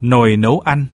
nồi nấu ăn.